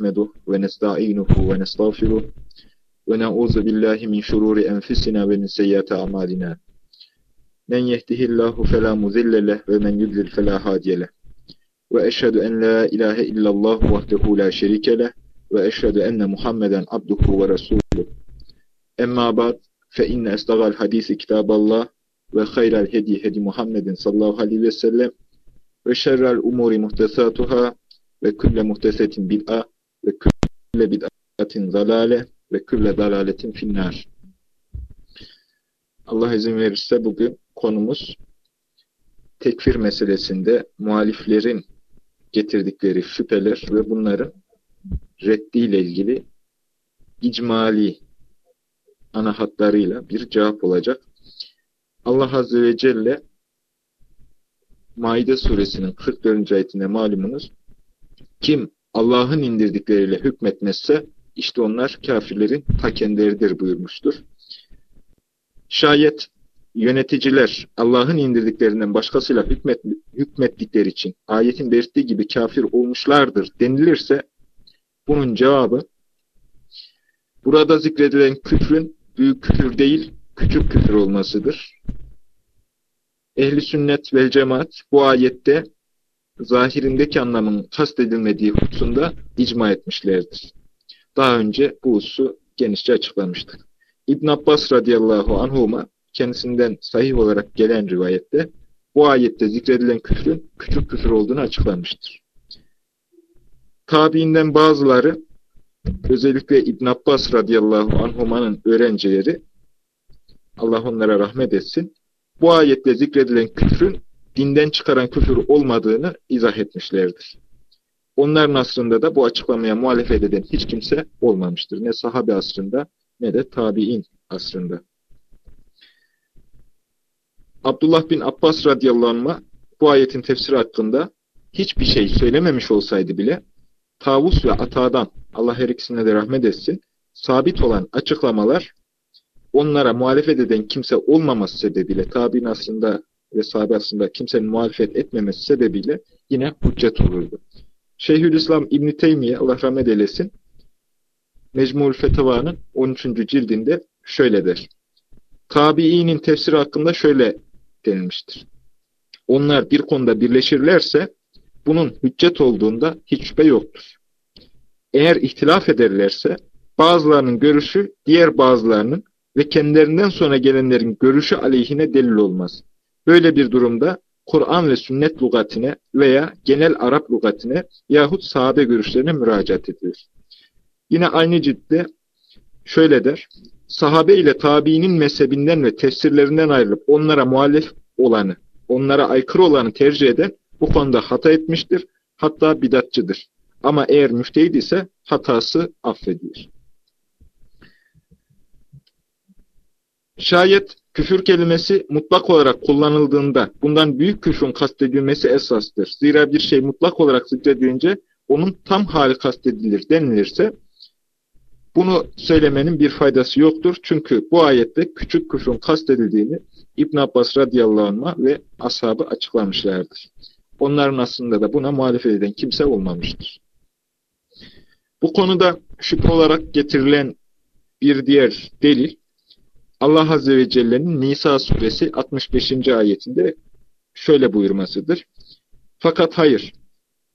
نحمده ونستعينه ونستغفره ونعوذ بالله من شرور أنفسنا ومن سيئات أعمالنا من يهده الله فلا مذل له ومن يذلل فلا هادي له وأشهد أن لا إله إلا الله وحده لا شريك له وأشهد أن محمدا عبده ورسوله أما بعد فإن أصدق الحديث كتاب الله وخير الهدي هدي محمد صلى الله عليه وسلم وشر الأمور محدثاتها ve külle muhtesetin bid'a ve külle bid'atin zalale ve külle dalaletin finnar. Allah izin verirse bugün konumuz tekfir meselesinde muhaliflerin getirdikleri şüpheler ve bunların reddiyle ilgili icmali ana hatlarıyla bir cevap olacak. Allah Azze ve Celle Maide suresinin 44. ayetinde malumunuz kim Allah'ın indirdikleriyle hükmetmezse işte onlar kafirlerin ta kendileridir buyurmuştur. Şayet yöneticiler Allah'ın indirdiklerinden başkasıyla hükmet, hükmettikleri için ayetin belirttiği gibi kafir olmuşlardır denilirse bunun cevabı burada zikredilen küfrün büyük küfür değil küçük küfür olmasıdır. Ehli sünnet vel cemaat bu ayette zahirindeki anlamın kastedilmediği hususunda icma etmişlerdir. Daha önce bu hususu genişçe açıklamıştık. İbn Abbas radıyallahu anhuma kendisinden sahih olarak gelen rivayette bu ayette zikredilen küfrün küçük küfür olduğunu açıklamıştır. Tabiinden bazıları özellikle İbn Abbas radıyallahu anhumanın öğrencileri Allah onlara rahmet etsin bu ayette zikredilen küfrün dinden çıkaran küfür olmadığını izah etmişlerdir. Onların asrında da bu açıklamaya muhalefet eden hiç kimse olmamıştır. Ne sahabe asrında ne de tabi'in asrında. Abdullah bin Abbas radıyallahu anh'a bu ayetin tefsiri hakkında hiçbir şey söylememiş olsaydı bile Tavus ve Ata'dan Allah her ikisine de rahmet etsin sabit olan açıklamalar onlara muhalefet eden kimse olmaması sebebiyle tabi'in aslında ve sahabe aslında kimsenin muhalefet etmemesi sebebiyle yine hüccet olurdu. Şeyhülislam İbn Teymiye Allah rahmet eylesin Mecmul Fetava'nın 13. cildinde şöyle der. Tabiinin tefsiri hakkında şöyle denilmiştir. Onlar bir konuda birleşirlerse bunun hüccet olduğunda hiç şüphe yoktur. Eğer ihtilaf ederlerse bazılarının görüşü diğer bazılarının ve kendilerinden sonra gelenlerin görüşü aleyhine delil olmaz. Böyle bir durumda Kur'an ve sünnet lugatine veya genel Arap lugatine yahut sahabe görüşlerine müracaat edilir. Yine aynı cidde şöyle der, sahabe ile tabiinin mezhebinden ve tefsirlerinden ayrılıp onlara muhalif olanı, onlara aykırı olanı tercih eden bu konuda hata etmiştir, hatta bidatçıdır. Ama eğer müftehid ise hatası affedilir. Şayet küfür kelimesi mutlak olarak kullanıldığında bundan büyük küfrün kastedilmesi esastır. Zira bir şey mutlak olarak zikredilince onun tam hali kastedilir denilirse bunu söylemenin bir faydası yoktur. Çünkü bu ayette küçük küfrün kastedildiğini İbn Abbas radıyallahu anh'a ve ashabı açıklamışlardır. Onların aslında da buna muhalefet eden kimse olmamıştır. Bu konuda şüphe olarak getirilen bir diğer delil Allah Azze ve Celle'nin Nisa suresi 65. ayetinde şöyle buyurmasıdır. Fakat hayır,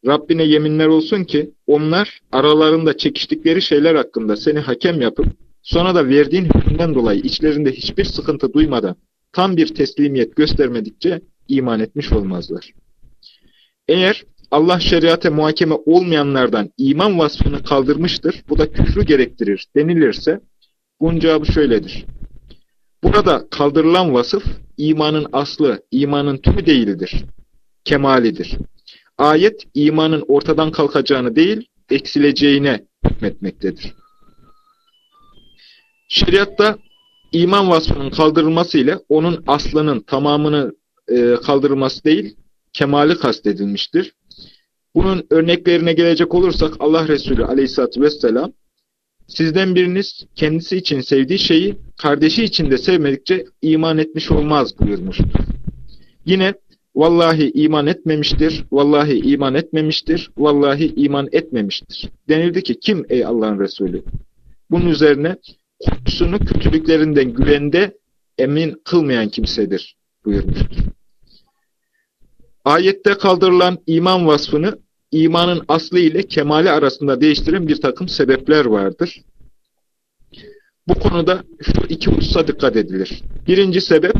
Rabbine yeminler olsun ki onlar aralarında çekiştikleri şeyler hakkında seni hakem yapıp sonra da verdiğin hükümden dolayı içlerinde hiçbir sıkıntı duymadan tam bir teslimiyet göstermedikçe iman etmiş olmazlar. Eğer Allah şeriate muhakeme olmayanlardan iman vasfını kaldırmıştır, bu da küfrü gerektirir denilirse bunun cevabı şöyledir. Burada kaldırılan vasıf imanın aslı, imanın tümü değildir. Kemalidir. Ayet imanın ortadan kalkacağını değil, eksileceğine hükmetmektedir. Şeriatta iman vasfının kaldırılması ile onun aslının tamamını e, kaldırılması değil, kemali kastedilmiştir. Bunun örneklerine gelecek olursak Allah Resulü aleyhissalatü vesselam Sizden biriniz kendisi için sevdiği şeyi kardeşi için de sevmedikçe iman etmiş olmaz buyurmuştur. Yine vallahi iman etmemiştir, vallahi iman etmemiştir, vallahi iman etmemiştir. Denildi ki kim ey Allah'ın Resulü? Bunun üzerine korkusunu kötülüklerinden güvende emin kılmayan kimsedir buyurmuştur. Ayette kaldırılan iman vasfını imanın aslı ile kemali arasında değiştiren bir takım sebepler vardır. Bu konuda şu iki hususa dikkat edilir. Birinci sebep,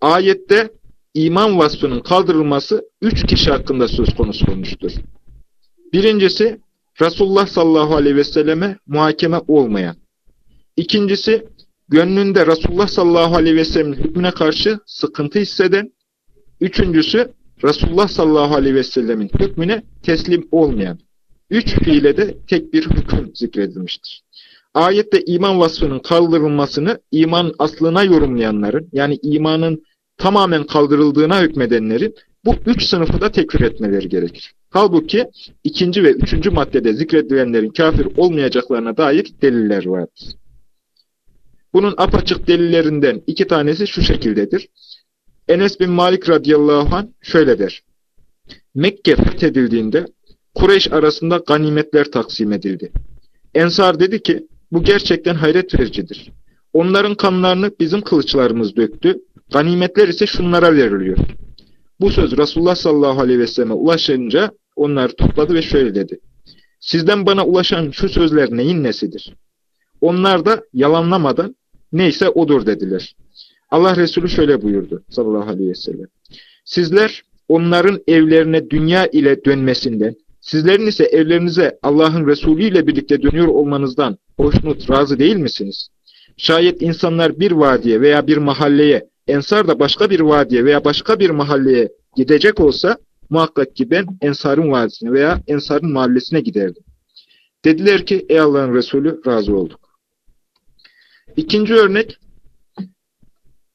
ayette iman vasfının kaldırılması üç kişi hakkında söz konusu olmuştur. Birincisi, Resulullah sallallahu aleyhi ve selleme muhakeme olmayan. İkincisi, gönlünde Resulullah sallallahu aleyhi ve sellemin hükmüne karşı sıkıntı hisseden. Üçüncüsü, Resulullah sallallahu aleyhi ve sellemin hükmüne teslim olmayan. Üç fiile de tek bir hüküm zikredilmiştir. Ayette iman vasfının kaldırılmasını iman aslına yorumlayanların, yani imanın tamamen kaldırıldığına hükmedenlerin bu üç sınıfı da tekfir etmeleri gerekir. Halbuki ikinci ve üçüncü maddede zikredilenlerin kafir olmayacaklarına dair deliller vardır. Bunun apaçık delillerinden iki tanesi şu şekildedir. Enes bin Malik radıyallahu anh şöyle der. Mekke fethedildiğinde Kureyş arasında ganimetler taksim edildi. Ensar dedi ki, bu gerçekten hayret vericidir. Onların kanlarını bizim kılıçlarımız döktü, ganimetler ise şunlara veriliyor. Bu söz Resulullah sallallahu aleyhi ve selleme ulaşınca onları topladı ve şöyle dedi. Sizden bana ulaşan şu sözler neyin nesidir? Onlar da yalanlamadan neyse odur dediler. Allah Resulü şöyle buyurdu sallallahu aleyhi ve sellem. Sizler onların evlerine dünya ile dönmesinden, sizlerin ise evlerinize Allah'ın Resulü ile birlikte dönüyor olmanızdan hoşnut, razı değil misiniz? Şayet insanlar bir vadiye veya bir mahalleye, Ensar da başka bir vadiye veya başka bir mahalleye gidecek olsa, muhakkak ki ben Ensar'ın vadisine veya Ensar'ın mahallesine giderdim. Dediler ki, ey Allah'ın Resulü razı olduk. İkinci örnek,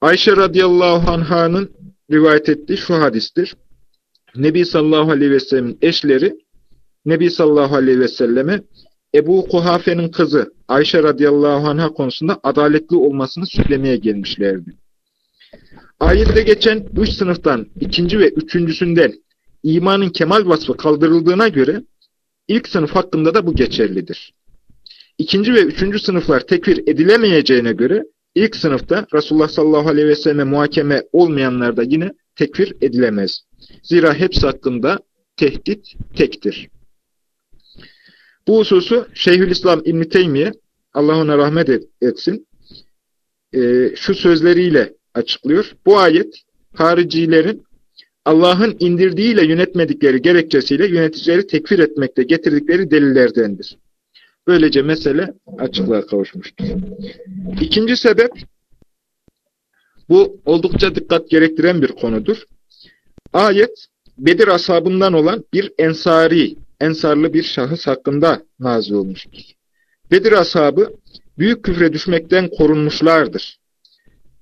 Ayşe radıyallahu anh'ın rivayet ettiği şu hadistir. Nebi sallallahu aleyhi ve sellem'in eşleri Nebi sallallahu aleyhi ve selleme Ebu Kuhafe'nin kızı Ayşe radıyallahu anh'a konusunda adaletli olmasını söylemeye gelmişlerdi. Ayette geçen üç sınıftan ikinci ve üçüncüsünden imanın kemal vasfı kaldırıldığına göre ilk sınıf hakkında da bu geçerlidir. İkinci ve üçüncü sınıflar tekfir edilemeyeceğine göre ilk sınıfta Resulullah sallallahu aleyhi ve selleme muhakeme olmayanlar da yine tekfir edilemez. Zira hepsi hakkında tehdit tektir. Bu hususu Şeyhülislam İbn-i Teymiye, Allah ona rahmet etsin, e, şu sözleriyle açıklıyor. Bu ayet, haricilerin Allah'ın indirdiğiyle yönetmedikleri gerekçesiyle yöneticileri tekfir etmekte getirdikleri delillerdendir. Böylece mesele açıklığa kavuşmuştur. İkinci sebep, bu oldukça dikkat gerektiren bir konudur. Ayet, Bedir ashabından olan bir ensari, ensarlı bir şahıs hakkında nazil olmuştur. Bedir ashabı büyük küfre düşmekten korunmuşlardır.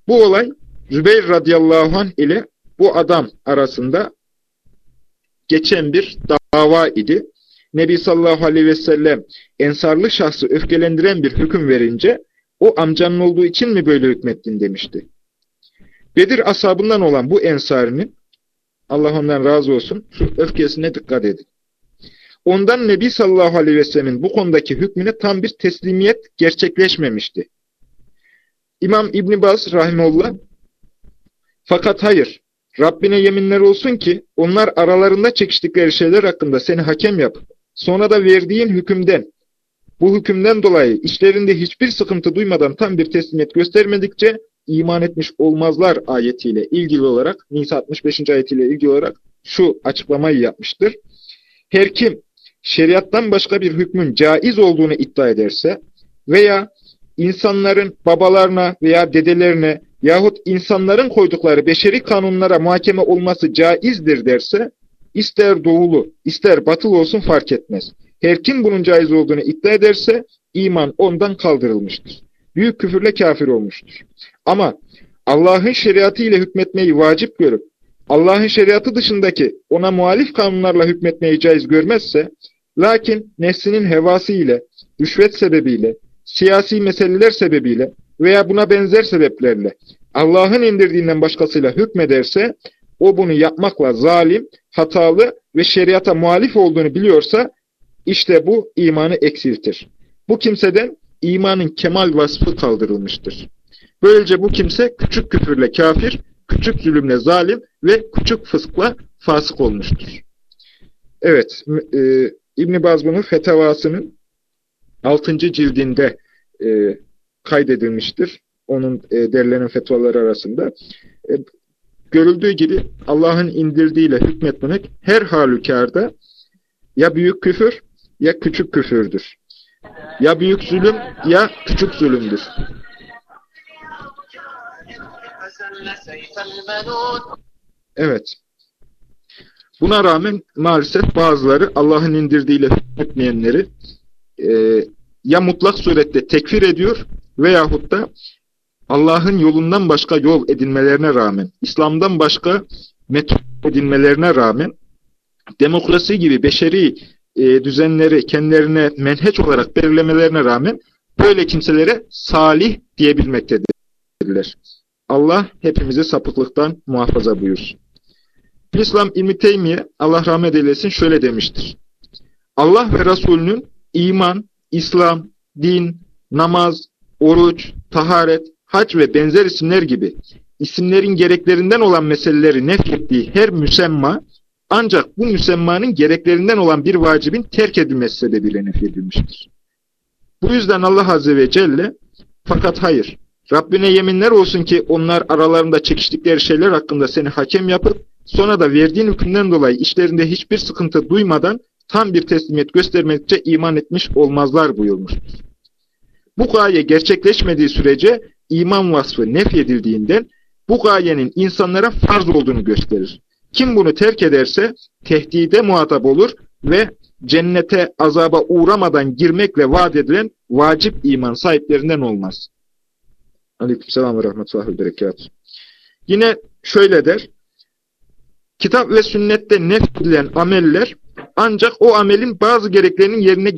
Bu olay Zübeyir radıyallahu anh ile bu adam arasında geçen bir dava idi. Nebi sallallahu aleyhi ve sellem ensarlı şahsı öfkelendiren bir hüküm verince o amcanın olduğu için mi böyle hükmettin demişti. Bedir ashabından olan bu ensarinin Allah ondan razı olsun şu öfkesine dikkat edin. Ondan Nebi sallallahu aleyhi ve sellemin bu konudaki hükmüne tam bir teslimiyet gerçekleşmemişti. İmam İbn Baz rahimullah fakat hayır Rabbine yeminler olsun ki onlar aralarında çekiştikleri şeyler hakkında seni hakem yapıp sonra da verdiğin hükümden bu hükümden dolayı içlerinde hiçbir sıkıntı duymadan tam bir teslimiyet göstermedikçe iman etmiş olmazlar ayetiyle ilgili olarak Nisa 65. ayetiyle ilgili olarak şu açıklamayı yapmıştır. Her kim şeriattan başka bir hükmün caiz olduğunu iddia ederse veya insanların babalarına veya dedelerine yahut insanların koydukları beşeri kanunlara muhakeme olması caizdir derse, ister doğulu, ister batıl olsun fark etmez. Her kim bunun caiz olduğunu iddia ederse, iman ondan kaldırılmıştır. Büyük küfürle kafir olmuştur. Ama Allah'ın şeriatı ile hükmetmeyi vacip görüp, Allah'ın şeriatı dışındaki ona muhalif kanunlarla hükmetmeyi caiz görmezse, lakin nefsinin hevası ile, rüşvet sebebiyle, siyasi meseleler sebebiyle veya buna benzer sebeplerle Allah'ın indirdiğinden başkasıyla hükmederse o bunu yapmakla zalim, hatalı ve şeriata muhalif olduğunu biliyorsa işte bu imanı eksiltir. Bu kimseden imanın kemal vasfı kaldırılmıştır. Böylece bu kimse küçük küfürle kafir, küçük zulümle zalim ve küçük fıskla fasık olmuştur. Evet, e, İbn-i Baz bunu fetavasının 6. cildinde e, kaydedilmiştir. Onun e, derlenen fetvaları arasında. E, görüldüğü gibi Allah'ın indirdiğiyle hükmetmemek her halükarda ya büyük küfür ya küçük küfürdür. Ya büyük zulüm ya küçük zulümdür. Evet. Buna rağmen maalesef bazıları Allah'ın indirdiğiyle hükmetmeyenleri e, ya mutlak surette tekfir ediyor veyahut da Allah'ın yolundan başka yol edinmelerine rağmen, İslam'dan başka metot edinmelerine rağmen demokrasi gibi beşeri e, düzenleri kendilerine menheç olarak belirlemelerine rağmen böyle kimselere salih diyebilmektedirler. Allah hepimizi sapıklıktan muhafaza buyursun. İslam İlmi Teymiye, Allah rahmet eylesin şöyle demiştir. Allah ve Resulünün iman, İslam, din, namaz, oruç, taharet, hac ve benzer isimler gibi isimlerin gereklerinden olan meseleleri nefrettiği her müsemma ancak bu müsemmanın gereklerinden olan bir vacibin terk edilmesi sebebiyle nefredilmiştir. Bu yüzden Allah Azze ve Celle fakat hayır Rabbine yeminler olsun ki onlar aralarında çekiştikleri şeyler hakkında seni hakem yapıp sonra da verdiğin hükümden dolayı işlerinde hiçbir sıkıntı duymadan tam bir teslimiyet göstermekçe iman etmiş olmazlar buyurmuştur. Bu gaye gerçekleşmediği sürece iman vasfı nefyedildiğinden bu gayenin insanlara farz olduğunu gösterir. Kim bunu terk ederse tehdide muhatap olur ve cennete azaba uğramadan girmekle vaat edilen vacip iman sahiplerinden olmaz. Aleykümselam ve rahmetullahi ve. Yine şöyle der. Kitap ve sünnette nefedilen ameller ancak o amelin bazı gereklerinin yerine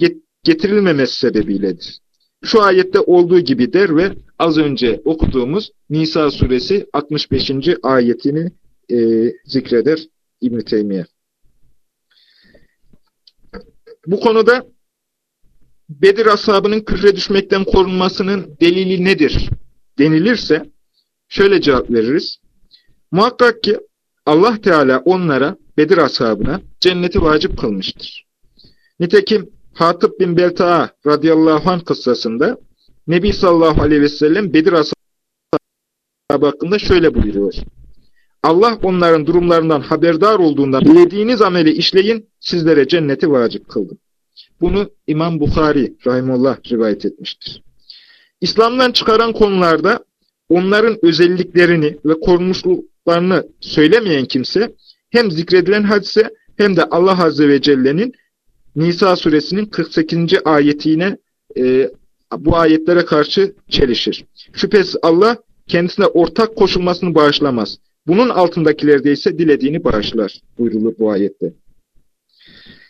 getirilmemesi sebebiyledir. Şu ayette olduğu gibi der ve az önce okuduğumuz Nisa suresi 65. ayetini e, zikreder İbn-i Teymiye. Bu konuda Bedir ashabının küfre düşmekten korunmasının delili nedir denilirse şöyle cevap veririz. Muhakkak ki Allah Teala onlara, Bedir ashabına cenneti vacip kılmıştır. Nitekim Hatip bin Belta'a radıyallahu anh kıssasında Nebi sallallahu aleyhi ve sellem Bedir ashabı hakkında şöyle buyuruyor. Allah onların durumlarından haberdar olduğundan dilediğiniz ameli işleyin, sizlere cenneti vacip kıldım. Bunu İmam Bukhari rahimullah rivayet etmiştir. İslam'dan çıkaran konularda onların özelliklerini ve korunmuşluklarını söylemeyen kimse hem zikredilen hadise hem de Allah Azze ve Celle'nin Nisa suresinin 48. ayetine e, bu ayetlere karşı çelişir. Şüphesiz Allah kendisine ortak koşulmasını bağışlamaz. Bunun altındakilerde ise dilediğini bağışlar buyrulur bu ayette.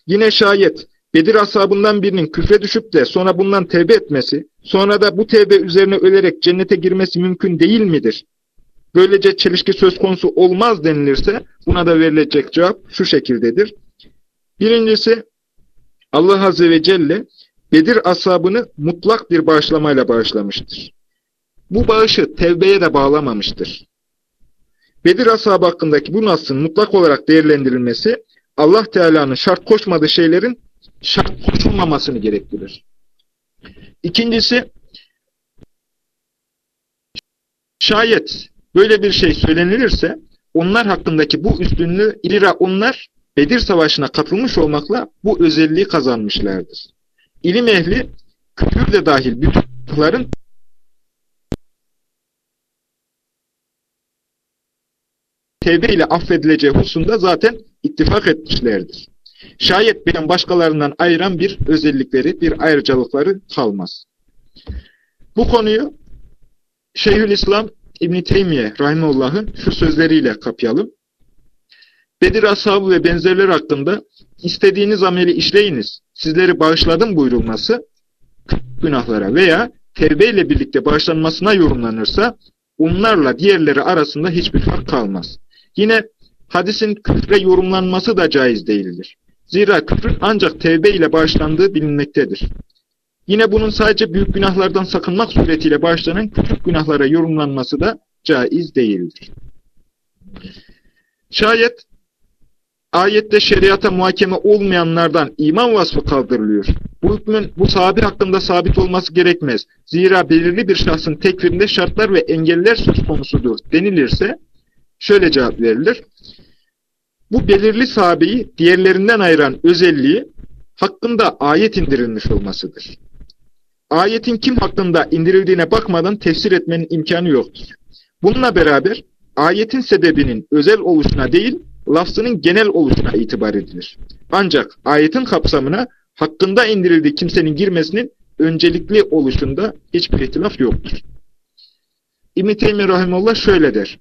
Yine şayet Bedir ashabından birinin küfre düşüp de sonra bundan tevbe etmesi, sonra da bu tevbe üzerine ölerek cennete girmesi mümkün değil midir? Böylece çelişki söz konusu olmaz denilirse buna da verilecek cevap şu şekildedir. Birincisi Allah Azze ve Celle Bedir ashabını mutlak bir bağışlamayla bağışlamıştır. Bu bağışı tevbeye de bağlamamıştır. Bedir ashabı hakkındaki bu nasın mutlak olarak değerlendirilmesi Allah Teala'nın şart koşmadığı şeylerin şart koşulmamasını gerektirir. İkincisi şayet böyle bir şey söylenilirse onlar hakkındaki bu üstünlüğü irira onlar Bedir Savaşı'na katılmış olmakla bu özelliği kazanmışlardır. İlim ehli küfür de dahil bütünlerin tevbe ile affedileceği hususunda zaten ittifak etmişlerdir. Şayet benim başkalarından ayıran bir özellikleri, bir ayrıcalıkları kalmaz. Bu konuyu Şeyhülislam İbn-i Teymiye Rahimullah'ın şu sözleriyle kapayalım. Bedir ashabı ve benzerler hakkında istediğiniz ameli işleyiniz, sizleri bağışladım buyurulması günahlara veya tevbe ile birlikte bağışlanmasına yorumlanırsa onlarla diğerleri arasında hiçbir fark kalmaz. Yine hadisin küfre yorumlanması da caiz değildir. Zira küfrün ancak tevbe ile bağışlandığı bilinmektedir. Yine bunun sadece büyük günahlardan sakınmak suretiyle başlanan küçük günahlara yorumlanması da caiz değildir. Şayet ayette şeriata muhakeme olmayanlardan iman vasfı kaldırılıyor. Bu hükmün bu sahabi hakkında sabit olması gerekmez. Zira belirli bir şahsın tekfirinde şartlar ve engeller söz konusudur denilirse şöyle cevap verilir. Bu belirli sahabeyi diğerlerinden ayıran özelliği hakkında ayet indirilmiş olmasıdır. Ayetin kim hakkında indirildiğine bakmadan tefsir etmenin imkanı yoktur. Bununla beraber ayetin sebebinin özel oluşuna değil, lafzının genel oluşuna itibar edilir. Ancak ayetin kapsamına hakkında indirildiği kimsenin girmesinin öncelikli oluşunda hiçbir ihtilaf yoktur. İbn-i Teymi Rahimullah şöyle der.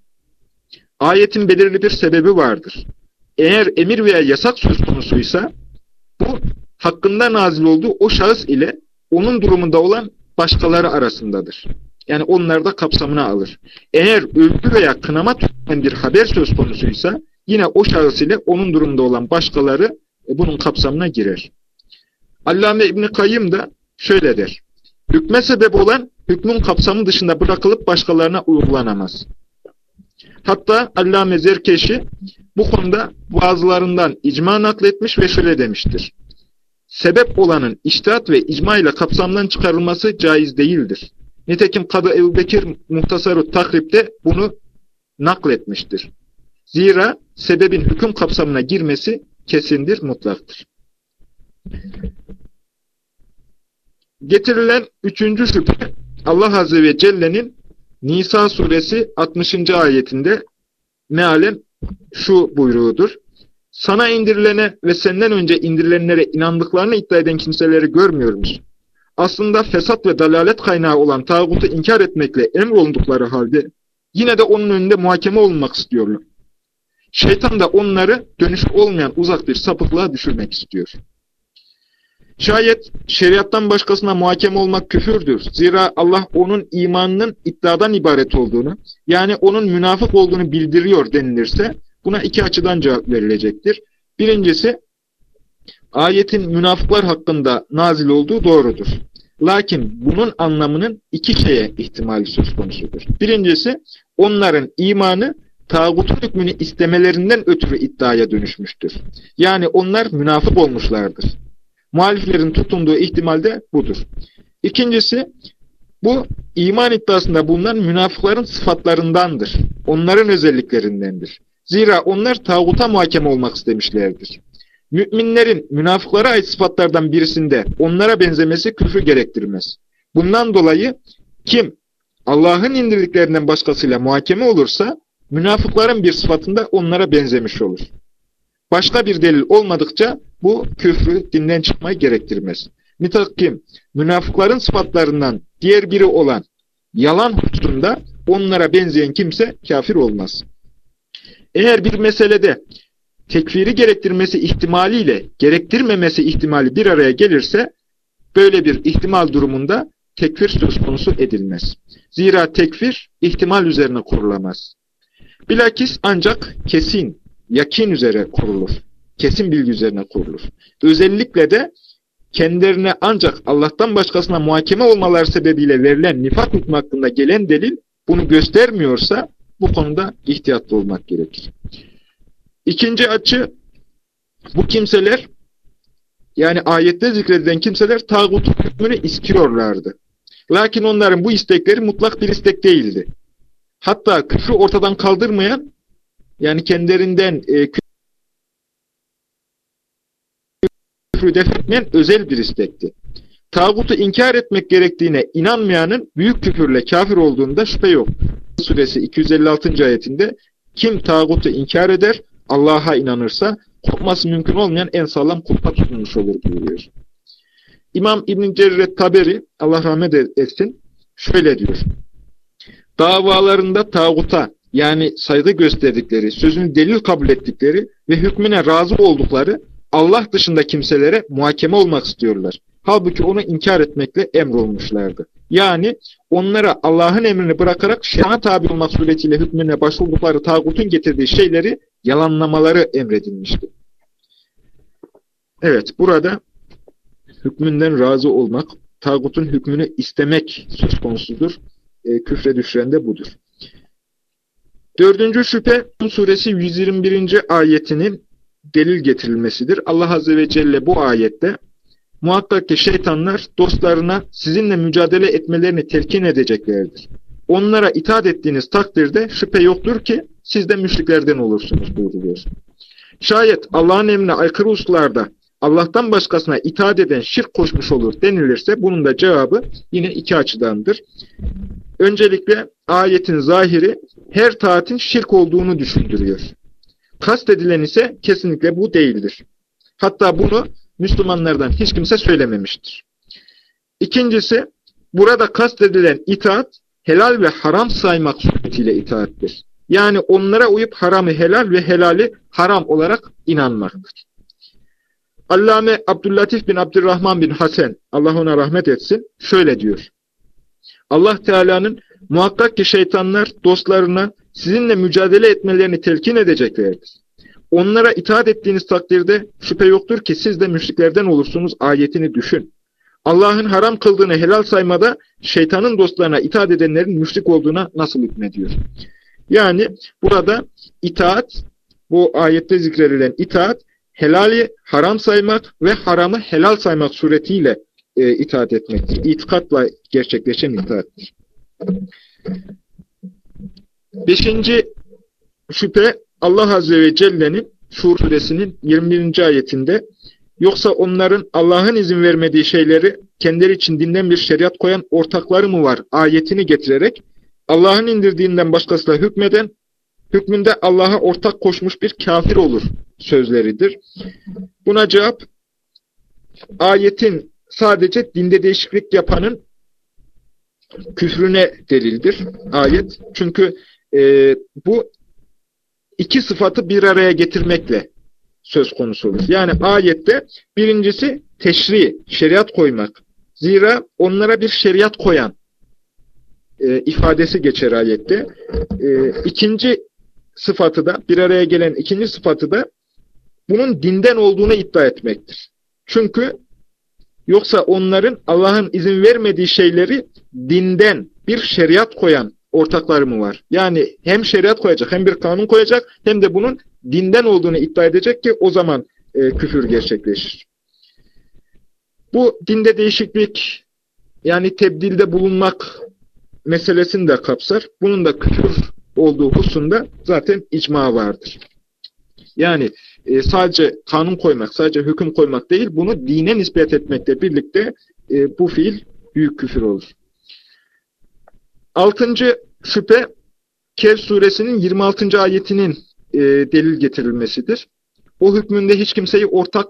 Ayetin belirli bir sebebi vardır. Eğer emir veya yasak söz konusuysa bu hakkında nazil olduğu o şahıs ile onun durumunda olan başkaları arasındadır. Yani onlar da kapsamına alır. Eğer övgü veya kınama tüken bir haber söz konusuysa yine o şahıs ile onun durumunda olan başkaları e, bunun kapsamına girer. Allame İbni Kayyım da şöyle der. Hükme sebep olan hükmün kapsamı dışında bırakılıp başkalarına uygulanamaz. Hatta Allame Zerkeşi bu konuda bazılarından icma nakletmiş ve şöyle demiştir. Sebep olanın iştihat ve icma ile kapsamdan çıkarılması caiz değildir. Nitekim Kadı Ebu Bekir Muhtasar-ı Takrib'de bunu nakletmiştir. Zira sebebin hüküm kapsamına girmesi kesindir, mutlaktır. Getirilen üçüncü şüphe Allah Azze ve Celle'nin Nisa suresi 60. ayetinde mealen şu buyruğudur. Sana indirilene ve senden önce indirilenlere inandıklarını iddia eden kimseleri görmüyor musun? Aslında fesat ve dalalet kaynağı olan tağutu inkar etmekle emrolundukları halde yine de onun önünde muhakeme olmak istiyorlar. Şeytan da onları dönüş olmayan uzak bir sapıklığa düşürmek istiyor. Şayet şeriattan başkasına muhakeme olmak küfürdür. Zira Allah onun imanının iddiadan ibaret olduğunu, yani onun münafık olduğunu bildiriyor denilirse, buna iki açıdan cevap verilecektir. Birincisi, ayetin münafıklar hakkında nazil olduğu doğrudur. Lakin bunun anlamının iki şeye ihtimali söz konusudur. Birincisi, onların imanı tağutun hükmünü istemelerinden ötürü iddiaya dönüşmüştür. Yani onlar münafık olmuşlardır. Muhaliflerin tutunduğu ihtimal de budur. İkincisi, bu iman iddiasında bulunan münafıkların sıfatlarındandır. Onların özelliklerindendir. Zira onlar tağuta muhakeme olmak istemişlerdir. Müminlerin münafıklara ait sıfatlardan birisinde onlara benzemesi küfrü gerektirmez. Bundan dolayı kim Allah'ın indirdiklerinden başkasıyla muhakeme olursa münafıkların bir sıfatında onlara benzemiş olur. Başka bir delil olmadıkça bu küfrü dinden çıkmayı gerektirmez. Nitekim münafıkların sıfatlarından diğer biri olan yalan hususunda onlara benzeyen kimse kafir olmaz. Eğer bir meselede tekfiri gerektirmesi ihtimaliyle gerektirmemesi ihtimali bir araya gelirse böyle bir ihtimal durumunda tekfir söz konusu edilmez. Zira tekfir ihtimal üzerine kurulamaz. Bilakis ancak kesin, yakin üzere kurulur. Kesin bilgi üzerine kurulur. Özellikle de kendilerine ancak Allah'tan başkasına muhakeme olmaları sebebiyle verilen nifak hükmü hakkında gelen delil bunu göstermiyorsa bu konuda ihtiyatlı olmak gerekir. İkinci açı bu kimseler yani ayette zikredilen kimseler tağutun hükmünü istiyorlardı. Lakin onların bu istekleri mutlak bir istek değildi. Hatta küfrü ortadan kaldırmayan yani kendilerinden e, küfrü def etmeyen özel bir istekti. Tağutu inkar etmek gerektiğine inanmayanın büyük küfürle kafir olduğunda şüphe yok. Suresi 256. ayetinde kim tağutu inkar eder, Allah'a inanırsa kopması mümkün olmayan en sağlam kulpa tutunmuş olur buyuruyor. İmam İbn-i Cerret Taberi, Allah rahmet etsin, şöyle diyor. Davalarında tağuta yani saygı gösterdikleri, sözünü delil kabul ettikleri ve hükmüne razı oldukları Allah dışında kimselere muhakeme olmak istiyorlar. Halbuki onu inkar etmekle emrolmuşlardı. Yani onlara Allah'ın emrini bırakarak şer'a tabi olmak suretiyle hükmüne başvurdukları tağutun getirdiği şeyleri yalanlamaları emredilmiştir. Evet, burada hükmünden razı olmak, tağutun hükmünü istemek söz konusudur. E, küfre düşüren de budur. Dördüncü şüphe, suresi 121. ayetinin delil getirilmesidir. Allah Azze ve Celle bu ayette muhakkak ki şeytanlar dostlarına sizinle mücadele etmelerini telkin edeceklerdir. Onlara itaat ettiğiniz takdirde şüphe yoktur ki siz de müşriklerden olursunuz buyuruyor. Şayet Allah'ın emrine aykırı hususlarda Allah'tan başkasına itaat eden şirk koşmuş olur denilirse bunun da cevabı yine iki açıdandır. Öncelikle ayetin zahiri her taatin şirk olduğunu düşündürüyor. Kastedilen ise kesinlikle bu değildir. Hatta bunu Müslümanlardan hiç kimse söylememiştir. İkincisi, burada kastedilen itaat, helal ve haram saymak suretiyle itaattir. Yani onlara uyup haramı helal ve helali haram olarak inanmaktır. Allame Abdüllatif bin Abdurrahman bin Hasan, Allah ona rahmet etsin, şöyle diyor. Allah Teala'nın muhakkak ki şeytanlar dostlarına sizinle mücadele etmelerini telkin edeceklerdir. Onlara itaat ettiğiniz takdirde şüphe yoktur ki siz de müşriklerden olursunuz ayetini düşün. Allah'ın haram kıldığını helal saymada şeytanın dostlarına itaat edenlerin müşrik olduğuna nasıl hükmediyor? Yani burada itaat, bu ayette zikredilen itaat, helali haram saymak ve haramı helal saymak suretiyle e, itaat etmektir. İtikatla gerçekleşen itaattir. Beşinci şüphe Allah Azze ve Celle'nin Şur suresinin 21. ayetinde yoksa onların Allah'ın izin vermediği şeyleri kendileri için dinden bir şeriat koyan ortakları mı var ayetini getirerek Allah'ın indirdiğinden başkasıyla hükmeden hükmünde Allah'a ortak koşmuş bir kafir olur sözleridir. Buna cevap ayetin sadece dinde değişiklik yapanın küfrüne delildir ayet. Çünkü e, bu iki sıfatı bir araya getirmekle söz konusu olur. Yani ayette birincisi teşri, şeriat koymak. Zira onlara bir şeriat koyan e, ifadesi geçer ayette. E, ikinci sıfatı da, bir araya gelen ikinci sıfatı da bunun dinden olduğunu iddia etmektir. Çünkü yoksa onların Allah'ın izin vermediği şeyleri dinden bir şeriat koyan ortakları mı var? Yani hem şeriat koyacak hem bir kanun koyacak hem de bunun dinden olduğunu iddia edecek ki o zaman e, küfür gerçekleşir. Bu dinde değişiklik yani tebdilde bulunmak meselesini de kapsar. Bunun da küfür olduğu hususunda zaten icma vardır. Yani e, sadece kanun koymak, sadece hüküm koymak değil, bunu dine nispet etmekle birlikte e, bu fiil büyük küfür olur. Altıncı şüphe Kehf suresinin 26. ayetinin e, delil getirilmesidir. O hükmünde hiç kimseyi ortak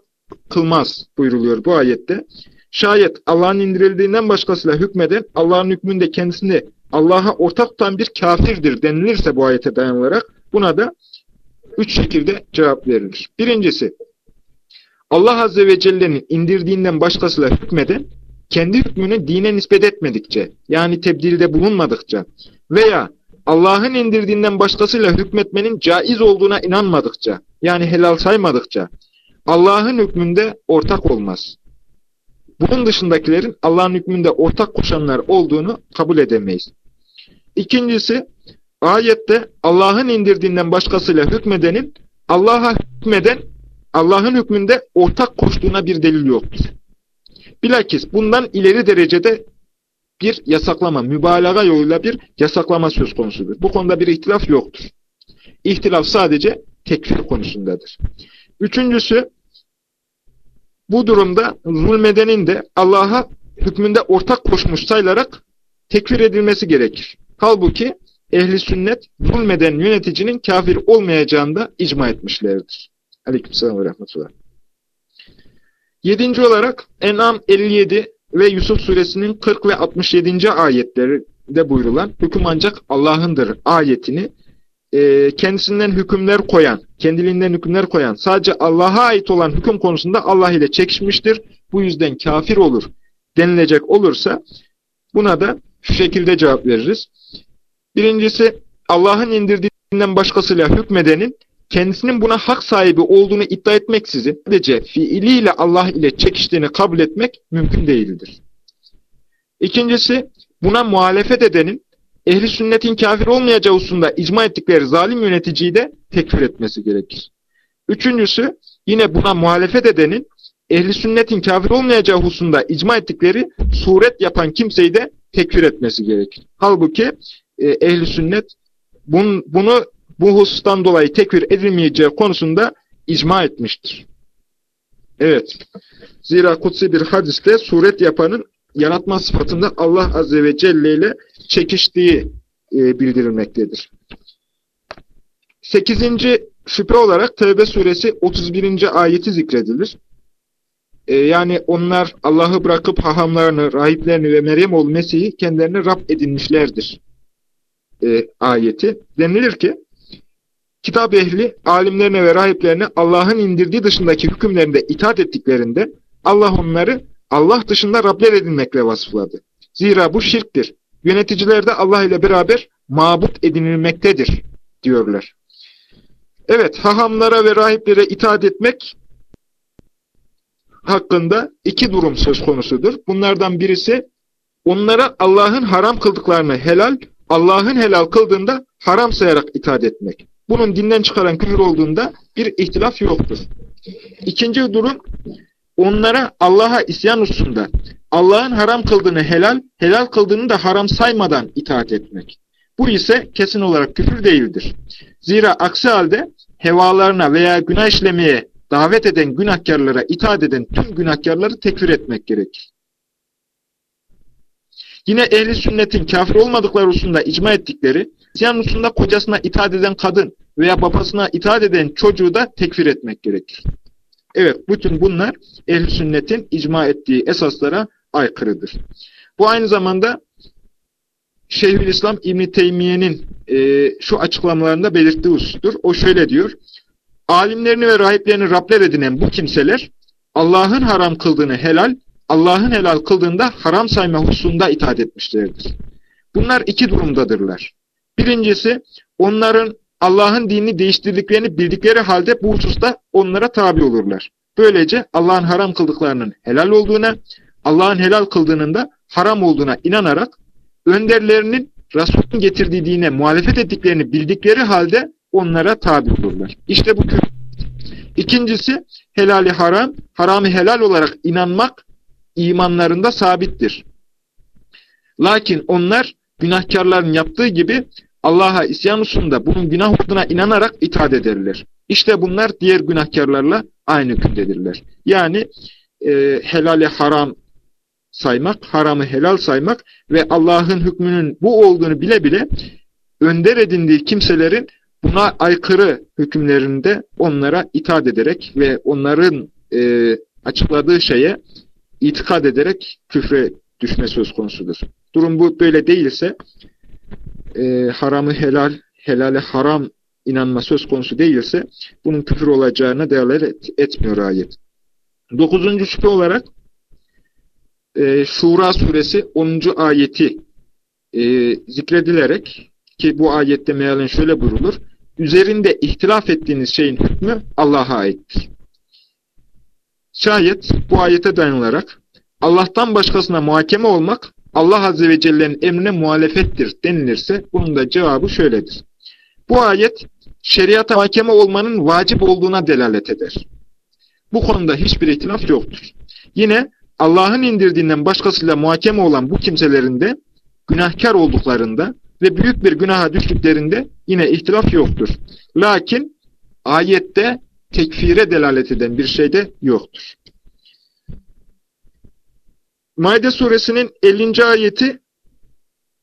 kılmaz buyruluyor bu ayette. Şayet Allah'ın indirildiğinden başkasıyla hükmeden Allah'ın hükmünde kendisini Allah'a ortak tutan bir kafirdir denilirse bu ayete dayanılarak buna da üç şekilde cevap verilir. Birincisi Allah Azze ve Celle'nin indirdiğinden başkasıyla hükmeden kendi hükmünü dine nispet etmedikçe, yani tebdilde bulunmadıkça veya Allah'ın indirdiğinden başkasıyla hükmetmenin caiz olduğuna inanmadıkça, yani helal saymadıkça, Allah'ın hükmünde ortak olmaz. Bunun dışındakilerin Allah'ın hükmünde ortak koşanlar olduğunu kabul edemeyiz. İkincisi, ayette Allah'ın indirdiğinden başkasıyla hükmedenin Allah'a hükmeden Allah'ın hükmünde ortak koştuğuna bir delil yoktur. Bilakis bundan ileri derecede bir yasaklama, mübalağa yoluyla bir yasaklama söz konusudur. Bu konuda bir ihtilaf yoktur. İhtilaf sadece tekfir konusundadır. Üçüncüsü, bu durumda zulmedenin de Allah'a hükmünde ortak koşmuş sayılarak tekfir edilmesi gerekir. Halbuki ehli sünnet zulmeden yöneticinin kafir olmayacağında icma etmişlerdir. Aleykümselam ve rahmetullah. Yedinci olarak En'am 57 ve Yusuf suresinin 40 ve 67. ayetlerinde buyurulan hüküm ancak Allah'ındır ayetini e, kendisinden hükümler koyan, kendiliğinden hükümler koyan, sadece Allah'a ait olan hüküm konusunda Allah ile çekişmiştir. Bu yüzden kafir olur denilecek olursa Buna da şu şekilde cevap veririz. Birincisi Allah'ın indirdiğinden başkasıyla hükmedenin kendisinin buna hak sahibi olduğunu iddia etmeksizin sadece fiiliyle Allah ile çekiştiğini kabul etmek mümkün değildir. İkincisi buna muhalefet edenin ehli sünnetin kafir olmayacağı hususunda icma ettikleri zalim yöneticiyi de tekfir etmesi gerekir. Üçüncüsü yine buna muhalefet edenin ehli sünnetin kafir olmayacağı hususunda icma ettikleri suret yapan kimseyi de tekfir etmesi gerekir. Halbuki e, ehli sünnet bun, bunu bu husustan dolayı tekfir edilmeyeceği konusunda icma etmiştir. Evet. Zira kutsi bir hadiste suret yapanın yaratma sıfatında Allah Azze ve Celle ile çekiştiği e, bildirilmektedir. Sekizinci şüphe olarak Tevbe suresi 31. ayeti zikredilir. E, yani onlar Allah'ı bırakıp hahamlarını, rahiplerini ve Meryem oğlu Mesih'i kendilerine Rab edinmişlerdir. E, ayeti. Denilir ki, kitap ehli alimlerine ve rahiplerine Allah'ın indirdiği dışındaki hükümlerinde itaat ettiklerinde Allah onları Allah dışında Rabler edinmekle vasıfladı. Zira bu şirktir. Yöneticiler de Allah ile beraber mabut edinilmektedir diyorlar. Evet, hahamlara ve rahiplere itaat etmek hakkında iki durum söz konusudur. Bunlardan birisi onlara Allah'ın haram kıldıklarını helal, Allah'ın helal kıldığında haram sayarak itaat etmek. Bunun dinden çıkaran küfür olduğunda bir ihtilaf yoktur. İkinci durum onlara Allah'a isyan hususunda Allah'ın haram kıldığını helal, helal kıldığını da haram saymadan itaat etmek. Bu ise kesin olarak küfür değildir. Zira aksi halde hevalarına veya günah işlemeye davet eden günahkarlara itaat eden tüm günahkarları tekfir etmek gerekir. Yine ehli sünnetin kafir olmadıkları hususunda icma ettikleri, isyan hususunda kocasına itaat eden kadın veya babasına itaat eden çocuğu da tekfir etmek gerekir. Evet, bütün bunlar ehl sünnetin icma ettiği esaslara aykırıdır. Bu aynı zamanda Şeyhülislam İbn Teymiye'nin e, şu açıklamalarında belirttiği husustur. O şöyle diyor. Alimlerini ve rahiplerini Rabler edinen bu kimseler Allah'ın haram kıldığını helal, Allah'ın helal kıldığında haram sayma hususunda itaat etmişlerdir. Bunlar iki durumdadırlar. Birincisi, onların Allah'ın dinini değiştirdiklerini bildikleri halde bu hususta onlara tabi olurlar. Böylece Allah'ın haram kıldıklarının helal olduğuna, Allah'ın helal kıldığının da haram olduğuna inanarak önderlerinin Resul'ün getirdiği dine muhalefet ettiklerini bildikleri halde onlara tabi olurlar. İşte bu küfür. İkincisi helali haram, haramı helal olarak inanmak imanlarında sabittir. Lakin onlar günahkarların yaptığı gibi Allah'a isyan hususunda bunun günah olduğuna inanarak itaat ederler. İşte bunlar diğer günahkarlarla aynı hükümdedirler. Yani e, helali haram saymak, haramı helal saymak ve Allah'ın hükmünün bu olduğunu bile bile önder edindiği kimselerin buna aykırı hükümlerinde onlara itaat ederek ve onların e, açıkladığı şeye itikad ederek küfre düşme söz konusudur. Durum bu böyle değilse e, haramı helal, helale haram inanma söz konusu değilse bunun küfür olacağına delalet etmiyor ayet. Dokuzuncu şüphe olarak e, Şura suresi 10. ayeti e, zikredilerek ki bu ayette mealen şöyle buyrulur. Üzerinde ihtilaf ettiğiniz şeyin hükmü Allah'a aittir. Şayet bu ayete dayanılarak Allah'tan başkasına muhakeme olmak Allah Azze ve Celle'nin emrine muhalefettir denilirse bunun da cevabı şöyledir. Bu ayet şeriata mahkeme olmanın vacip olduğuna delalet eder. Bu konuda hiçbir ihtilaf yoktur. Yine Allah'ın indirdiğinden başkasıyla muhakeme olan bu kimselerin de günahkar olduklarında ve büyük bir günaha düştüklerinde yine ihtilaf yoktur. Lakin ayette tekfire delalet eden bir şey de yoktur. Maide suresinin 50. ayeti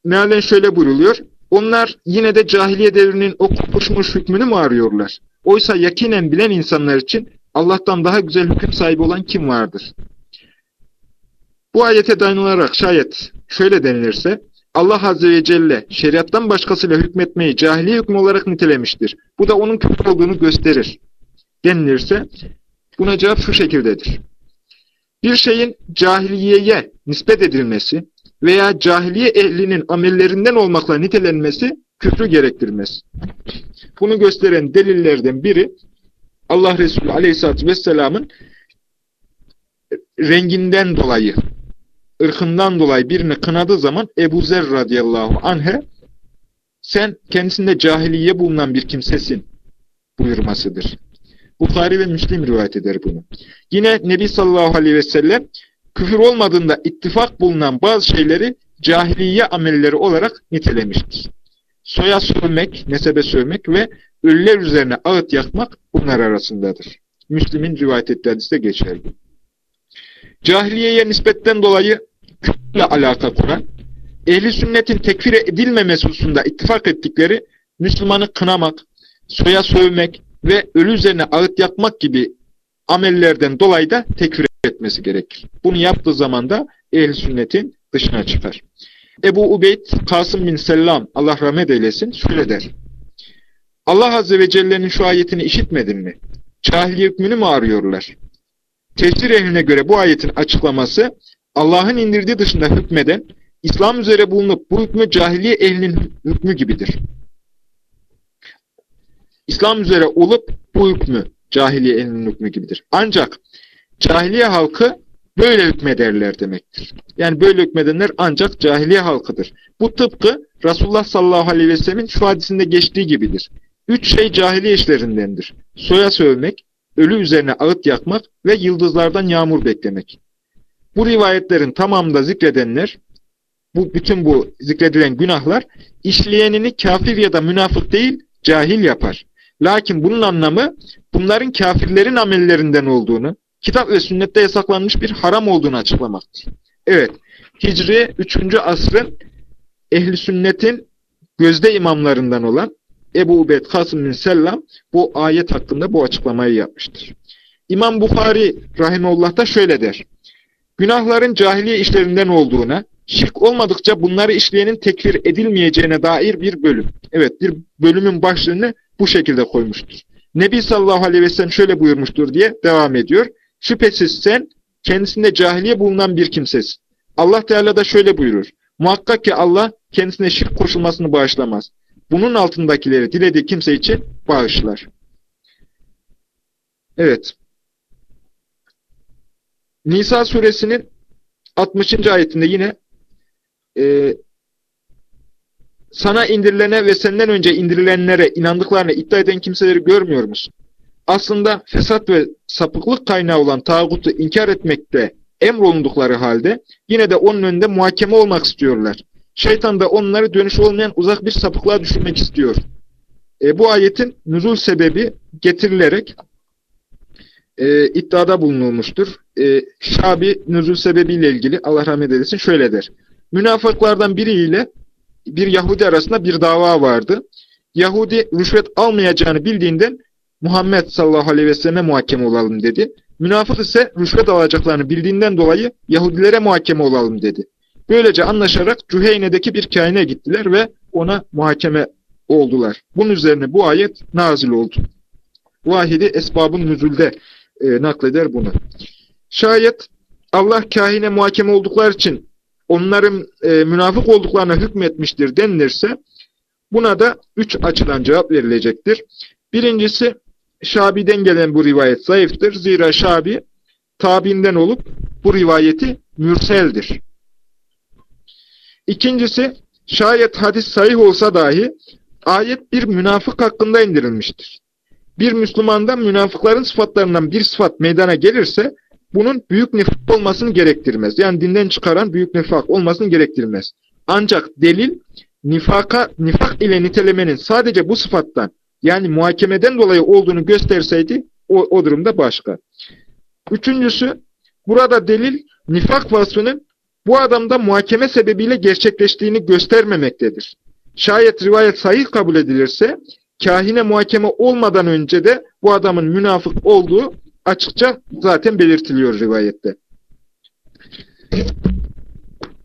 mealen şöyle buyruluyor. Onlar yine de cahiliye devrinin o kopuşmuş hükmünü mü arıyorlar? Oysa yakinen bilen insanlar için Allah'tan daha güzel hüküm sahibi olan kim vardır? Bu ayete dayanılarak şayet şöyle denilirse, Allah Azze ve Celle şeriattan başkasıyla hükmetmeyi cahiliye hükmü olarak nitelemiştir. Bu da onun küfür olduğunu gösterir. Denilirse, buna cevap şu şekildedir. Bir şeyin cahiliyeye nispet edilmesi, veya cahiliye ehlinin amellerinden olmakla nitelenmesi küfrü gerektirmez. Bunu gösteren delillerden biri Allah Resulü Aleyhisselatü Vesselam'ın renginden dolayı, ırkından dolayı birini kınadığı zaman Ebu Zer radıyallahu anh'e sen kendisinde cahiliye bulunan bir kimsesin buyurmasıdır. Bukhari ve Müslim rivayet eder bunu. Yine Nebi sallallahu aleyhi ve sellem küfür olmadığında ittifak bulunan bazı şeyleri cahiliye amelleri olarak nitelemiştir. Soya sövmek, nesebe sövmek ve ölüler üzerine ağıt yakmak bunlar arasındadır. Müslim'in rivayet ettiği hadiste geçer bu. Cahiliyeye nispetten dolayı küfürle alaka kuran, ehli sünnetin tekfir edilmemesi hususunda ittifak ettikleri Müslümanı kınamak, soya sövmek ve ölü üzerine ağıt yakmak gibi amellerden dolayı da tekfir etmesi gerekir. Bunu yaptığı zaman da ehl sünnetin dışına çıkar. Ebu Ubeyd Kasım bin Sellam Allah rahmet eylesin şöyle der. Allah Azze ve Celle'nin şu ayetini işitmedin mi? Cahiliye hükmünü mü arıyorlar? Tefsir ehline göre bu ayetin açıklaması Allah'ın indirdiği dışında hükmeden İslam üzere bulunup bu hükmü cahiliye ehlinin hükmü gibidir. İslam üzere olup bu hükmü cahiliye ehlinin hükmü gibidir. Ancak cahiliye halkı böyle hükmederler demektir. Yani böyle hükmedenler ancak cahiliye halkıdır. Bu tıpkı Resulullah sallallahu aleyhi ve sellemin şu hadisinde geçtiği gibidir. Üç şey cahiliye işlerindendir. Soya sövmek, ölü üzerine ağıt yakmak ve yıldızlardan yağmur beklemek. Bu rivayetlerin tamamında zikredenler, bu bütün bu zikredilen günahlar, işleyenini kafir ya da münafık değil, cahil yapar. Lakin bunun anlamı, bunların kafirlerin amellerinden olduğunu, kitap ve sünnette yasaklanmış bir haram olduğunu açıklamaktır. Evet, Hicri 3. asrın ehli sünnetin gözde imamlarından olan Ebu Ubeyd Kasım bin Sellam bu ayet hakkında bu açıklamayı yapmıştır. İmam Bukhari Rahimullah da şöyle der. Günahların cahiliye işlerinden olduğuna, şirk olmadıkça bunları işleyenin tekfir edilmeyeceğine dair bir bölüm. Evet, bir bölümün başlığını bu şekilde koymuştur. Nebi sallallahu aleyhi ve sellem şöyle buyurmuştur diye devam ediyor. Şüphesiz sen kendisinde cahiliye bulunan bir kimsesin. Allah Teala da şöyle buyurur. Muhakkak ki Allah kendisine şirk koşulmasını bağışlamaz. Bunun altındakileri dilediği kimse için bağışlar. Evet. Nisa suresinin 60. ayetinde yine e, sana indirilene ve senden önce indirilenlere inandıklarını iddia eden kimseleri görmüyor musun? Aslında fesat ve sapıklık kaynağı olan tağutu inkar etmekte emrolundukları halde yine de onun önünde muhakeme olmak istiyorlar. Şeytan da onları dönüş olmayan uzak bir sapıklığa düşürmek istiyor. E, bu ayetin nüzul sebebi getirilerek e, iddiada bulunulmuştur. E, Şabi nüzul sebebiyle ilgili Allah rahmet eylesin şöyle der. Münafıklardan biriyle bir Yahudi arasında bir dava vardı. Yahudi rüşvet almayacağını bildiğinden Muhammed sallallahu aleyhi ve selleme muhakeme olalım dedi. Münafık ise rüşvet alacaklarını bildiğinden dolayı Yahudilere muhakeme olalım dedi. Böylece anlaşarak Cüheyne'deki bir kaine gittiler ve ona muhakeme oldular. Bunun üzerine bu ayet nazil oldu. Vahidi esbabın nüzülde e, nakleder bunu. Şayet Allah kahine muhakeme oldukları için onların e, münafık olduklarına hükmetmiştir denilirse buna da üç açıdan cevap verilecektir. Birincisi Şabi'den gelen bu rivayet zayıftır. Zira Şabi tabinden olup bu rivayeti mürseldir. İkincisi şayet hadis sahih olsa dahi ayet bir münafık hakkında indirilmiştir. Bir Müslümanda münafıkların sıfatlarından bir sıfat meydana gelirse bunun büyük nifak olmasını gerektirmez. Yani dinden çıkaran büyük nifak olmasını gerektirmez. Ancak delil nifaka, nifak ile nitelemenin sadece bu sıfattan yani muhakemeden dolayı olduğunu gösterseydi o, o durumda başka. Üçüncüsü burada delil nifak vasfının bu adamda muhakeme sebebiyle gerçekleştiğini göstermemektedir. Şayet rivayet sahih kabul edilirse kahine muhakeme olmadan önce de bu adamın münafık olduğu açıkça zaten belirtiliyor rivayette.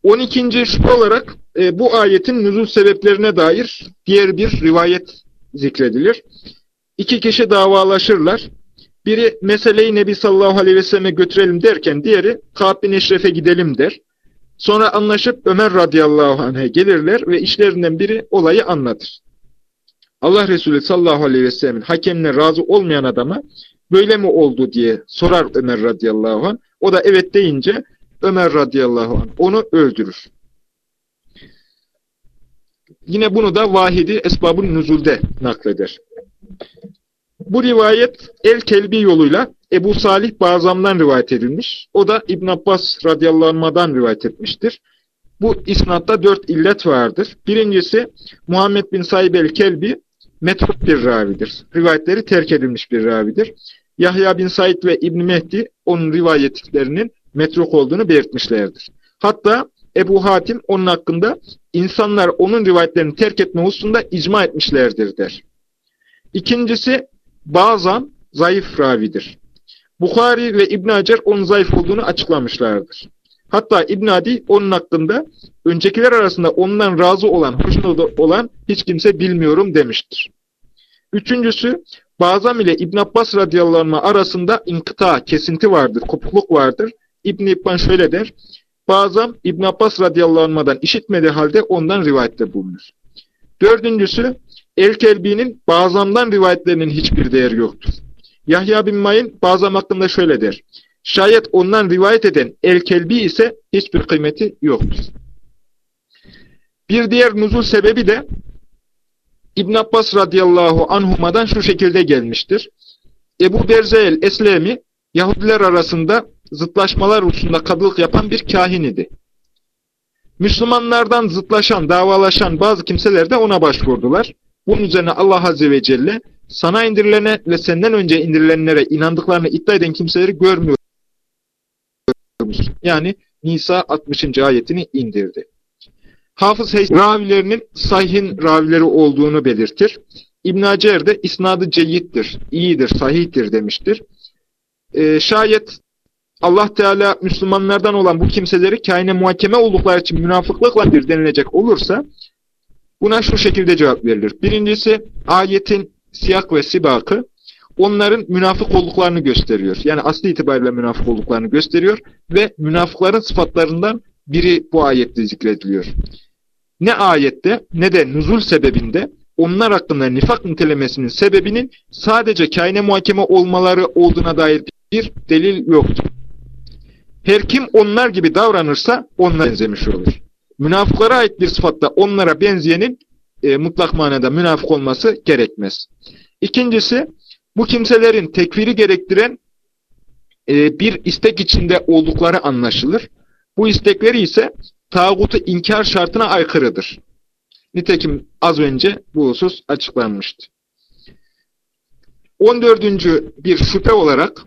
12. şüphe olarak e, bu ayetin nüzul sebeplerine dair diğer bir rivayet zikredilir. İki kişi davalaşırlar. Biri meseleyi Nebi sallallahu aleyhi ve selleme götürelim derken diğeri Ka'b bin Eşref'e gidelim der. Sonra anlaşıp Ömer radıyallahu anh'a gelirler ve işlerinden biri olayı anlatır. Allah Resulü sallallahu aleyhi ve sellemin hakemine razı olmayan adama böyle mi oldu diye sorar Ömer radıyallahu anh. O da evet deyince Ömer radıyallahu anh onu öldürür. Yine bunu da Vahidi Esbab-ı Nüzul'de nakleder. Bu rivayet El-Kelbi yoluyla Ebu Salih Bazam'dan rivayet edilmiş. O da İbn Abbas radıyallahu rivayet etmiştir. Bu isnatta dört illet vardır. Birincisi Muhammed bin Saib el-Kelbi metruk bir ravidir. Rivayetleri terk edilmiş bir ravidir. Yahya bin Said ve İbn Mehdi onun rivayetlerinin metruk olduğunu belirtmişlerdir. Hatta Ebu Hatim onun hakkında insanlar onun rivayetlerini terk etme hususunda icma etmişlerdir der. İkincisi bazen zayıf ravidir. Bukhari ve İbn Hacer onun zayıf olduğunu açıklamışlardır. Hatta İbn Adi onun hakkında öncekiler arasında ondan razı olan, hoşnut olan hiç kimse bilmiyorum demiştir. Üçüncüsü Bazam ile İbn Abbas radıyallahu arasında inkıta, kesinti vardır, kopukluk vardır. İbn İbban şöyle der. Bazam İbn Abbas radıyallahu işitmediği halde ondan rivayette bulunur. Dördüncüsü El-Kelbi'nin Bazam'dan rivayetlerinin hiçbir değeri yoktur. Yahya bin Mayin Bazam hakkında şöyle der. Şayet ondan rivayet eden El-Kelbi ise hiçbir kıymeti yoktur. Bir diğer nuzul sebebi de İbn Abbas radıyallahu anhuma'dan şu şekilde gelmiştir. Ebu Berze el-Eslemi Yahudiler arasında zıtlaşmalar hususunda kadılık yapan bir kahin idi. Müslümanlardan zıtlaşan, davalaşan bazı kimseler de ona başvurdular. Bunun üzerine Allah Azze ve Celle sana indirilene ve senden önce indirilenlere inandıklarını iddia eden kimseleri görmüyor. Yani Nisa 60. ayetini indirdi. Hafız Heys ravilerinin sahihin ravileri olduğunu belirtir. İbn Hacer de isnadı ceyyittir, iyidir, sahihtir demiştir. Ee, şayet Allah Teala Müslümanlardan olan bu kimseleri kaine muhakeme oldukları için münafıklıkla bir denilecek olursa buna şu şekilde cevap verilir. Birincisi ayetin siyak ve sibakı onların münafık olduklarını gösteriyor. Yani asli itibariyle münafık olduklarını gösteriyor ve münafıkların sıfatlarından biri bu ayette zikrediliyor. Ne ayette ne de nuzul sebebinde onlar hakkında nifak nitelemesinin sebebinin sadece kaine muhakeme olmaları olduğuna dair bir delil yoktur. Her kim onlar gibi davranırsa onlara benzemiş olur. Münafıklara ait bir sıfatta onlara benzeyenin e, mutlak manada münafık olması gerekmez. İkincisi, bu kimselerin tekfiri gerektiren e, bir istek içinde oldukları anlaşılır. Bu istekleri ise tağutu inkar şartına aykırıdır. Nitekim az önce bu husus açıklanmıştı. 14. bir şüphe olarak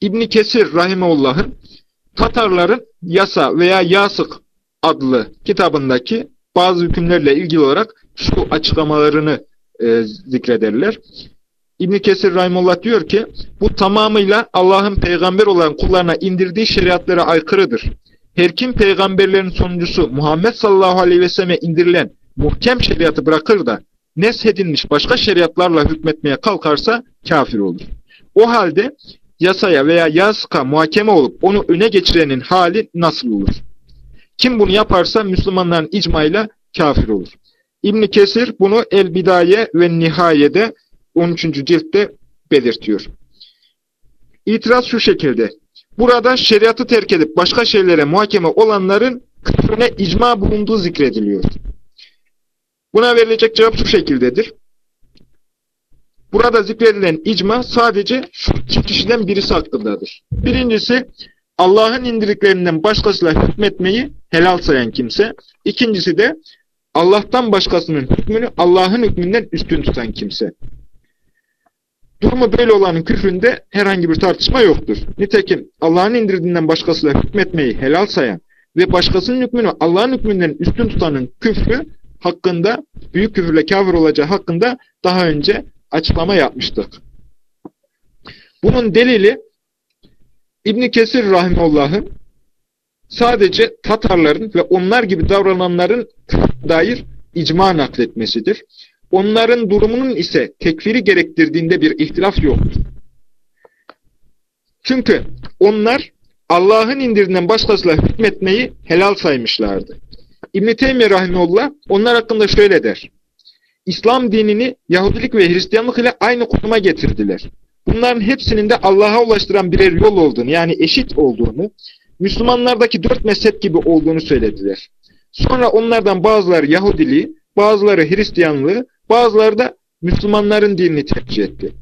İbni Kesir Rahimullah'ın Tatarların Yasa veya Yasık adlı kitabındaki bazı hükümlerle ilgili olarak şu açıklamalarını e, zikrederler. İbn Kesir Rahimullah diyor ki, bu tamamıyla Allah'ın peygamber olan kullarına indirdiği şeriatlara aykırıdır. Her kim peygamberlerin sonuncusu Muhammed sallallahu aleyhi ve selleme indirilen muhkem şeriatı bırakır da neshedilmiş başka şeriatlarla hükmetmeye kalkarsa kafir olur. O halde yasaya veya yaska muhakeme olup onu öne geçirenin hali nasıl olur? Kim bunu yaparsa Müslümanların icmayla kafir olur. İbn Kesir bunu El Bidaye ve Nihaye'de 13. ciltte belirtiyor. İtiraz şu şekilde. Burada şeriatı terk edip başka şeylere muhakeme olanların küfrüne icma bulunduğu zikrediliyor. Buna verilecek cevap şu şekildedir. Burada zikredilen icma sadece şu iki kişiden birisi hakkındadır. Birincisi Allah'ın indiriklerinden başkasıyla hükmetmeyi helal sayan kimse. İkincisi de Allah'tan başkasının hükmünü Allah'ın hükmünden üstün tutan kimse. Durumu böyle olanın küfründe herhangi bir tartışma yoktur. Nitekim Allah'ın indirdiğinden başkasıyla hükmetmeyi helal sayan ve başkasının hükmünü Allah'ın hükmünden üstün tutanın küfrü hakkında, büyük küfürle kafir olacağı hakkında daha önce açıklama yapmıştık. Bunun delili İbn Kesir rahimullah'ın sadece Tatarların ve onlar gibi davrananların dair icma nakletmesidir. Onların durumunun ise tekfiri gerektirdiğinde bir ihtilaf yoktur. Çünkü onlar Allah'ın indirinden başkasıyla hükmetmeyi helal saymışlardı. İbn-i Rahimullah onlar hakkında şöyle der. İslam dinini Yahudilik ve Hristiyanlık ile aynı konuma getirdiler. Bunların hepsinin de Allah'a ulaştıran birer yol olduğunu yani eşit olduğunu, Müslümanlardaki dört mezhep gibi olduğunu söylediler. Sonra onlardan bazıları Yahudiliği, bazıları Hristiyanlığı, bazıları da Müslümanların dinini tercih etti.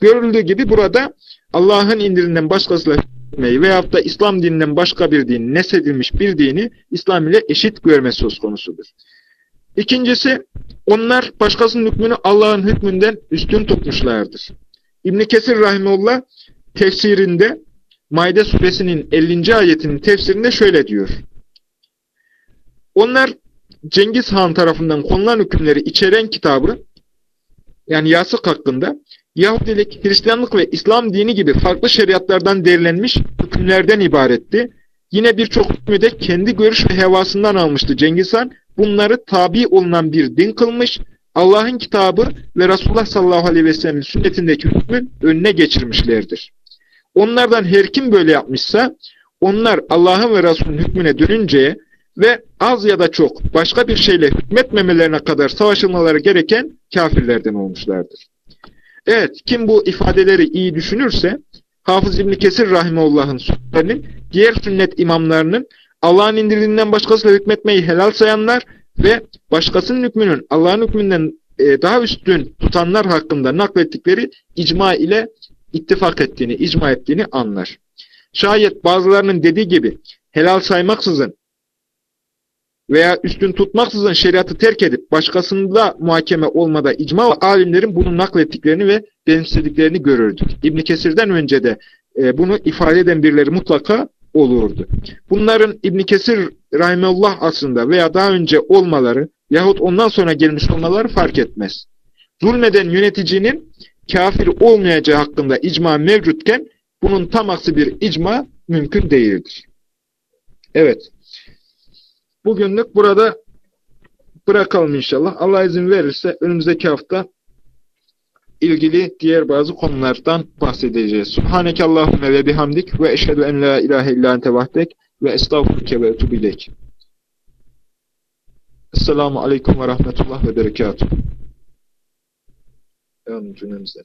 Görüldüğü gibi burada Allah'ın indirinden başkasıyla hükmetmeyi veyahut da İslam dininden başka bir din, nesedilmiş bir dini İslam ile eşit görme söz konusudur. İkincisi, onlar başkasının hükmünü Allah'ın hükmünden üstün tutmuşlardır. İbn Kesir Rahimullah tefsirinde Maide suresinin 50. ayetinin tefsirinde şöyle diyor. Onlar Cengiz Han tarafından konulan hükümleri içeren kitabı yani yasık hakkında Yahudilik, Hristiyanlık ve İslam dini gibi farklı şeriatlardan derlenmiş hükümlerden ibaretti. Yine birçok hükmü de kendi görüş ve hevasından almıştı Cengiz Han. Bunları tabi olunan bir din kılmış, Allah'ın kitabı ve Resulullah sallallahu aleyhi ve sellem'in sünnetindeki hükmün önüne geçirmişlerdir. Onlardan her kim böyle yapmışsa, onlar Allah'ın ve Resulünün hükmüne dönünceye ve az ya da çok başka bir şeyle hükmetmemelerine kadar savaşılmaları gereken kafirlerden olmuşlardır. Evet, kim bu ifadeleri iyi düşünürse, Hafız İbni Kesir Rahimullah'ın sözlerinin, diğer sünnet imamlarının Allah'ın indirdiğinden başkasıyla hükmetmeyi helal sayanlar ve başkasının hükmünün Allah'ın hükmünden e, daha üstün tutanlar hakkında naklettikleri icma ile ittifak ettiğini, icma ettiğini anlar. Şayet bazılarının dediği gibi helal saymaksızın veya üstün tutmaksızın şeriatı terk edip başkasında muhakeme olmada icma alimlerin bunu naklettiklerini ve benimsediklerini görürdük. İbn Kesir'den önce de e, bunu ifade eden birileri mutlaka olurdu. Bunların İbn Kesir rahimullah aslında veya daha önce olmaları yahut ondan sonra gelmiş olmaları fark etmez. Zulmeden yöneticinin kafir olmayacağı hakkında icma mevcutken bunun tam aksi bir icma mümkün değildir. Evet. Bugünlük burada bırakalım inşallah. Allah izin verirse önümüzdeki hafta ilgili diğer bazı konulardan bahsedeceğiz. Subhaneke Allahümme ve bihamdik ve eşhedü en la ilahe illa ente vahdek ve estağfurke ve etubilek. Esselamu aleyküm ve rahmetullah ve berekatuhu. Devam cümlemizden.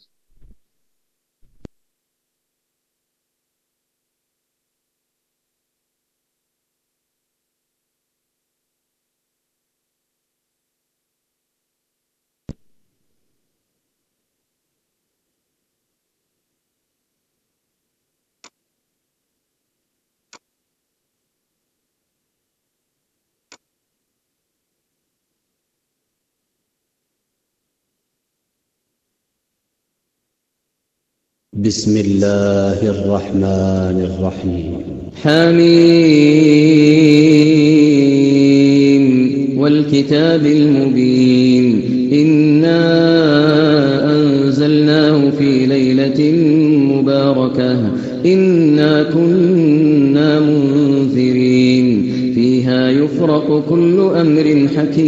بسم الله الرحمن الرحيم. حميم. والكتاب المبين. إنا أنزلناه في ليلة مباركة. إنا كنا منذرين. فيها يفرق كل أمر حكيم.